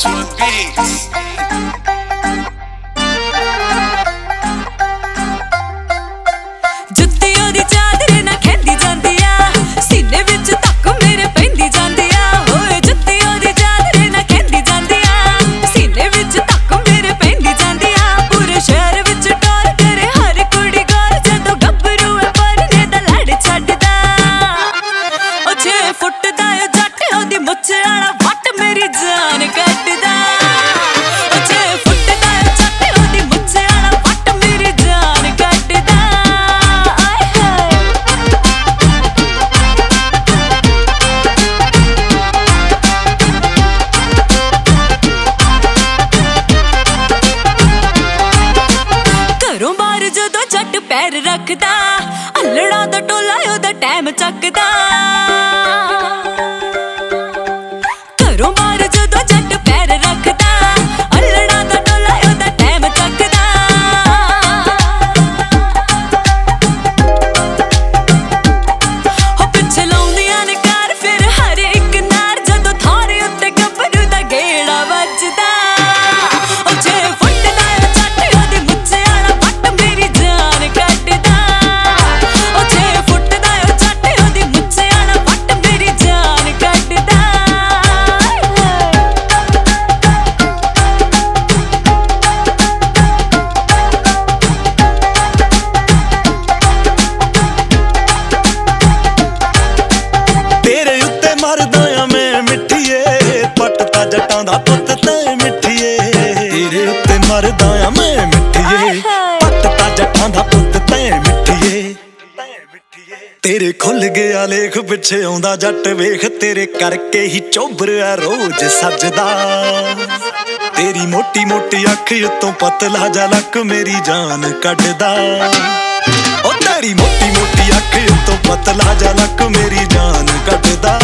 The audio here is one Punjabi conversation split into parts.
to a beat. ਪੈਰ ਜਦੋਂ ਛੱਟ ਪੈਰ ਰੱਖਦਾ ਅਲੜਾ ਦਾ ਟੋਲਾ ਉਹਦਾ ਟਾਈਮ ਚੱਕਦਾ। ਘਰੋਂ ਬਾਹਰ ਦਾ ਪੁੱਤ ਤੈ ਮਿੱਠੀਏ। ਤੇਰੇ ਉੱਤੇ ਮਰਦਾ ਆ ਮੈਂ ਮਿੱਠੀਏ। ਪੱਟਦਾ ਜੱਟਾਂ ਦਾ ਪੁੱਤ ਤੈ ਮਿੱਠੀਏ। ਤੇਰੇ ਖੁੱਲ ਗਿਆ ਲੇਖ ਪਿੱਛੇ ਆਉਂਦਾ ਜੱਟ ਵੇਖ। ਤੇਰੇ ਕਰਕੇ ਹੀ ਚੋਬਰਿਆ ਰੋਜ਼ ਸੱਜਦਾ। ਤੇਰੀ ਮੋਟੀ ਮੋਟੀ ਅੱਖ ਉਤੋਂ ਪਤਲਾ ਜਾ ਲੱਕ ਮੇਰੀ ਜਾਨ ਕੱਢਦਾ। ਉਹ ਤੇਰੀ ਮੋਟੀ ਮੋਟੀ ਅੱਖ ਉਤੋਂ ਪਤਲਾ ਜਾ ਲੱਕ ਮੇਰੀ ਜਾਨ ਕੱਢਦਾ।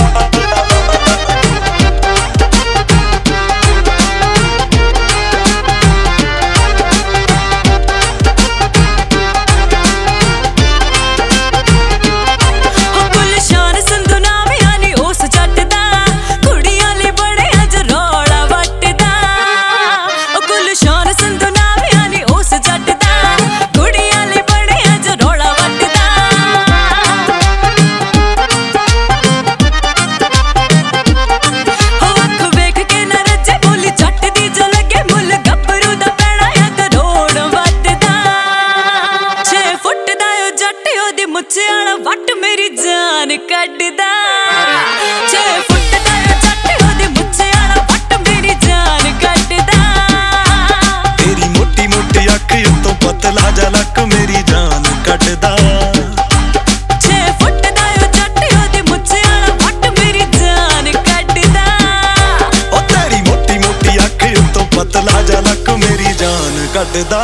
ਉਹਦੀ ਮੁੱਛ ਵਾਲਾ ਵੱਟ ਮੇਰੀ ਜਾਨ ਕੱਢਦਾ। ਛੇ ਫੁੱਟ ਦਾ ਜੱਟ ਉਹਦੀ ਮੁੱਛ ਵਾਲਾ ਵੱਟ ਮੇਰੀ ਜਾਨ ਕੱਢਦਾ। ਤੇਰੀ ਮੋਟੀ ਮੋਟੀ ਅੱਖ ਉਤੋਂ ਪਤਲਾ ਜਾ ਲੱਕ ਮੇਰੀ ਜਾਨ ਕੱਢਦਾ। ਪਤਲਾ ਜਾ ਲੱਕ ਮੇਰੀ ਜਾਨ ਕੱਢਦਾ।